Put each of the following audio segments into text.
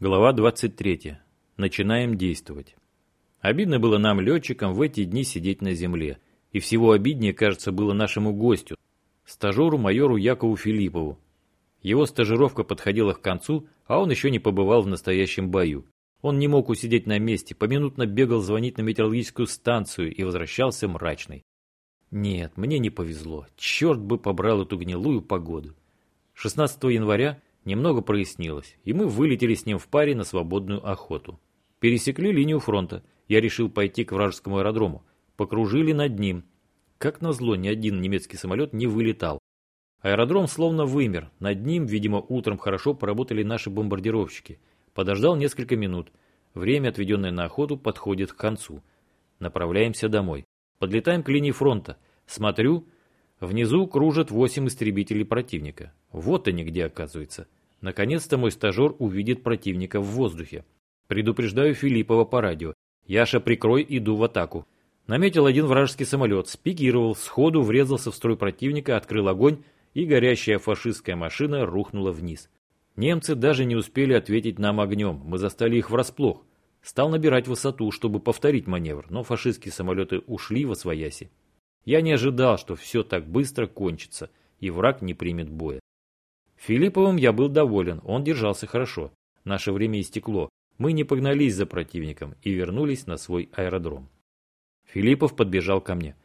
Глава 23. Начинаем действовать. Обидно было нам, летчикам, в эти дни сидеть на земле. И всего обиднее, кажется, было нашему гостю, стажеру майору Якову Филиппову. Его стажировка подходила к концу, а он еще не побывал в настоящем бою. Он не мог усидеть на месте, поминутно бегал звонить на метеорологическую станцию и возвращался мрачный. Нет, мне не повезло. Черт бы побрал эту гнилую погоду. 16 января Немного прояснилось, и мы вылетели с ним в паре на свободную охоту. Пересекли линию фронта. Я решил пойти к вражескому аэродрому. Покружили над ним. Как назло, ни один немецкий самолет не вылетал. Аэродром словно вымер. Над ним, видимо, утром хорошо поработали наши бомбардировщики. Подождал несколько минут. Время, отведенное на охоту, подходит к концу. Направляемся домой. Подлетаем к линии фронта. Смотрю, внизу кружат восемь истребителей противника. Вот они где оказывается. Наконец-то мой стажер увидит противника в воздухе. Предупреждаю Филиппова по радио. Яша, прикрой, иду в атаку. Наметил один вражеский самолет, спикировал, сходу врезался в строй противника, открыл огонь, и горящая фашистская машина рухнула вниз. Немцы даже не успели ответить нам огнем, мы застали их врасплох. Стал набирать высоту, чтобы повторить маневр, но фашистские самолеты ушли во свояси. Я не ожидал, что все так быстро кончится, и враг не примет боя. Филипповым я был доволен, он держался хорошо. Наше время истекло. Мы не погнались за противником и вернулись на свой аэродром. Филиппов подбежал ко мне.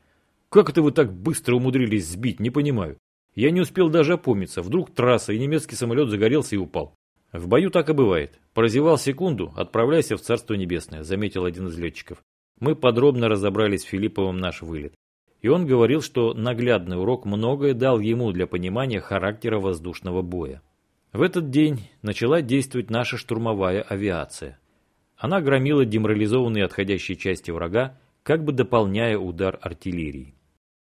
«Как это вы так быстро умудрились сбить, не понимаю. Я не успел даже опомниться. Вдруг трасса, и немецкий самолет загорелся и упал. В бою так и бывает. Прозевал секунду, отправляйся в Царство Небесное», заметил один из летчиков. Мы подробно разобрали с Филипповым наш вылет и он говорил, что наглядный урок многое дал ему для понимания характера воздушного боя. В этот день начала действовать наша штурмовая авиация. Она громила деморализованные отходящие части врага, как бы дополняя удар артиллерии.